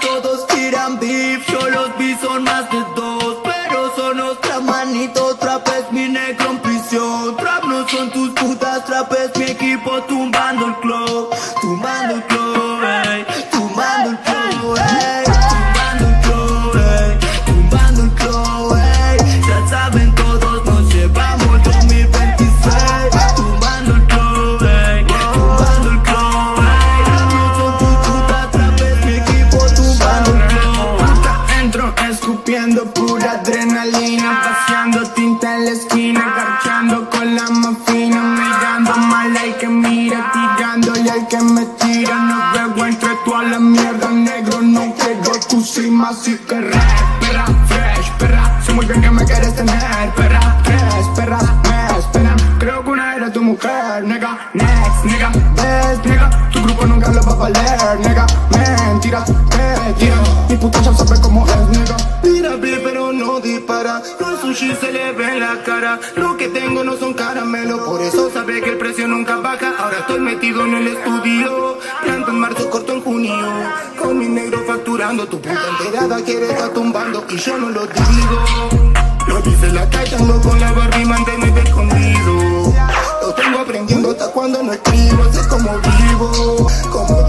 todos tiran beef. Yo los vi, son más de dos. Pero son otra manito. Trap es mi negro en prisión. Trap no son tus putas. Trap es mi equipo tumbando el club. Tira No juego entre toda la mierda Negro no quiero tu cima Así que perra, fresh, perra Sé muy bien que me quieres tener Perra, fresh, perra, me esperan Creo que una era tu mujer Nega, next, nega, ves, nega. Tu grupo nunca lo va a valer Nega, mentiras, te Mi puta ya sabe cómo es, nega. Bien pero no dispara. Los sushi se le ve en la cara. Lo que tengo no son caramelos Por eso sabe que el precio nunca estoy metido en el estudio. Planto en marzo, corto en junio. Con mi negro facturando Tu puta enterada quiere estar tumbando. Y yo no lo digo. Lo dice la calle, ando con la Barbie Manténme escondido. Lo tengo aprendiendo hasta cuando no escribo Sé cómo vivo Como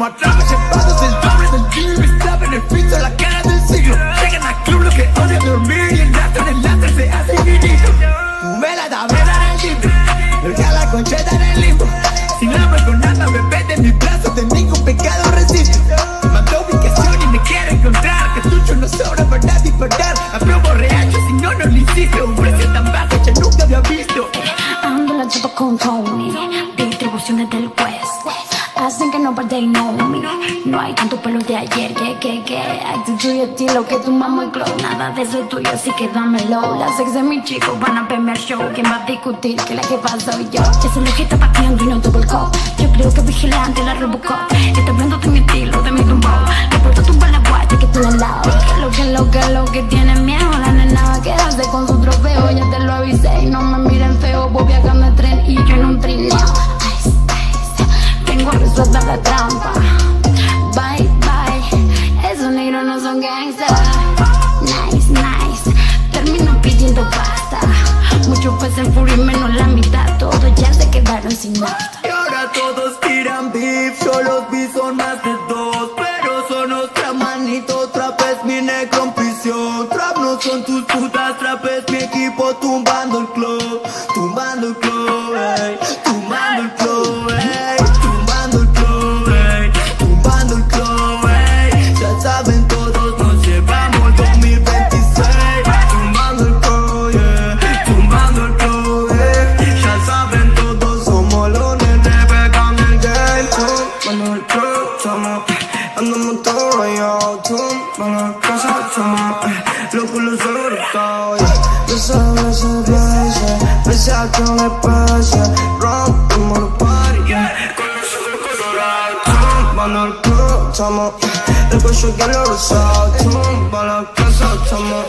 más atrás Llevados el doble del gym Estaba en el piso la cara del siglo. Llegan al club lo que odia dormir Y el rastro en el lastre se hace infinito Tuve la tablera en el limbo Dejé la concheta en el limbo. Sin hambre con nada, bebé de mis brazos De ningún pecado resisto. Mandó ubicación y me quiere encontrar. Cartucho no sobra para disparar. Apruebo reacho si no, no lo hiciste Un precio tan bajo yo nunca había visto. Ando la chupa con Tony, distribuciones del. Hacen que no parte y know me. No hay tanto pelo de ayer, que, que, que. Actitud y estilo que tu mamá y glow. Nada de eso es tuyo, así que dámelo. Las ex de mi chico van a verme al show. ¿Quién va a discutir que la jefa soy yo? Ya sé lo que está pateando y no double cop. Yo creo que vigilante la Robocop. Está hablando de mi estilo, de mi tumbo. Le puedo tumbar la guacha que estoy al lado. Que lo que lo que lo que tiene miedo. Y ahora todos tiran beef, yo los vi son más de dos Pero son otra manito, trap es mi negro en prisión. Trap no son tus putas, trap es mi equipo tumbando el pesa con la especie Rompimos los party, yeah, con los ojos colorados Tumbando el club, somos, el cuello que lo rosado Tumba la casa, somos,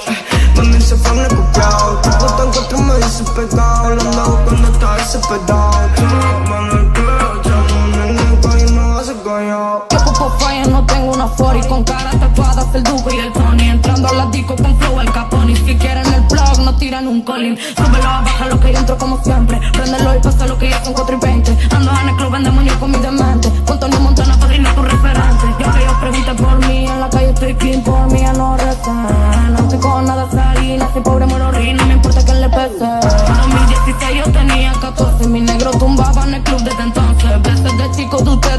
mami se fue copiado Tu puta tiran un colín. Súbelo baja lo que yo entro como siempre. Préndelo y pasa lo que ya son 4 y 20 Ando en el club, en demonio con mi demente Con Tony Montana, padrino tu referente. Yo que yo pregunte por mí, en la calle estoy clean Por mí ya no recen No estoy con nada salina, soy pobre muero rin No me importa que le pese. En 2016 yo tenía 14 Mi negro tumbaba en el club desde entonces. Veces de de ustedes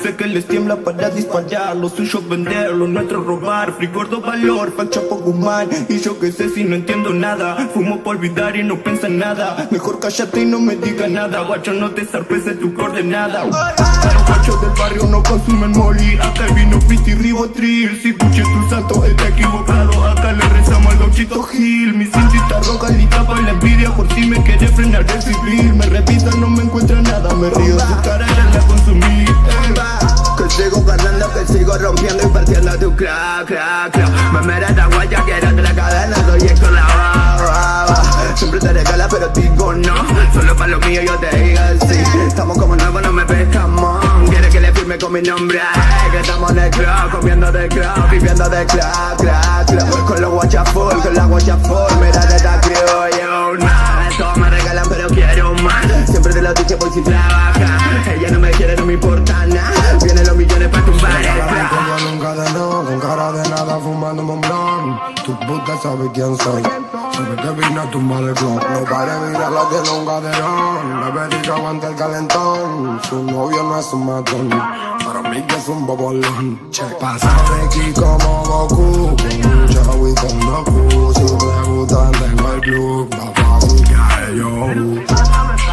Sé que les tiembla para disparar Lo suyo vender, lo nuestro robar Free gordo valor, fuck Chapo Guzmán Y yo que sé si no entiendo nada Fumo por olvidar y no pienso en nada. Mejor cállate y no me diga nada Guacho no te zarpes tu coordenada. Los guachos del barrio no consumen molly Acá vino Piti Ribotril. Si escuché tu santo está equivocado Acá le rezamos al gauchito Gil. Mi cintita roja le tapa la envidia Por si me quiere frenar el civil. Me revisa, no me encuentra nada Me río, su cara ya la. Que sigo que rompiendo y partiendo tu crack, crack, crack Me mereces guaya, quiero de la cadena, soy baba Siempre te regala pero digo no. Solo para lo mío yo te digo sí. Estamos como nuevos, no me pescamos Quiere que le firme con mi nombre. Que estamos en el club, comiendo de club Viviendo de club, crack, club Con los guachas full, con la guacha full. Mira de esta criollo, no Todos me regalan pero quiero más. Siempre te lo dije voy sin trabajar. Ella no me quiere, no me importa Puta sabe quién soy. Sabe que vine a tumbar el club. No pare mirar la tiene un caderón. Bebé dice aguanta el calentón. Su novio no es un matón. Para mí que es un bobolón. Che, pasa de aquí como Goku. Con mucha y con Goku. Si te gustan tengo el club. Papá, busca yo.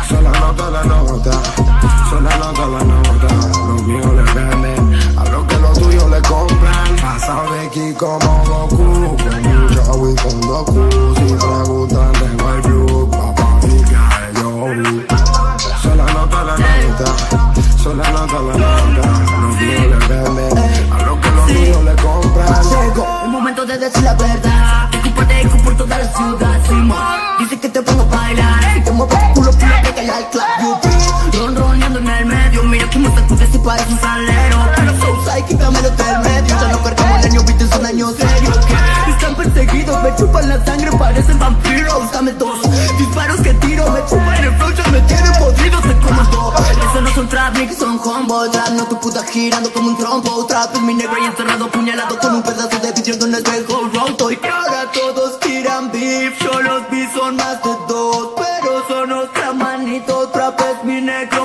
Sola nota la nota. Sola nota la nota. Lo mío le venden. A lo que lo tuyo le compran. Pasa de aquí como Goku y te gustan tengo el club Papá, busca yo Sola nota la nota Sola nota la nota Lo mío le venden A lo que lo tuyo le compran Llegó el momento de decir la verdad Discúlpate por toda la ciudad Simón Dice que te pongo a bailar Si te muevo tu culo, culo, cae al club Ronroneando en el medio Mira cómo sacudes si parece un Parecen vampiros, dame dos. Disparos que tiro, me chupan el flow Ya me tienen podrido, te como dos Eso no son trap, ni que son combo Trap, no tu puta girando como un trompo. Trap es mi negro y encerrado, puñalado Con un pedazo de vidrio en un espejo roto. Y que ahora todos tiran beef Yo los vi son más de dos. Pero son otra manito Trap es mi negro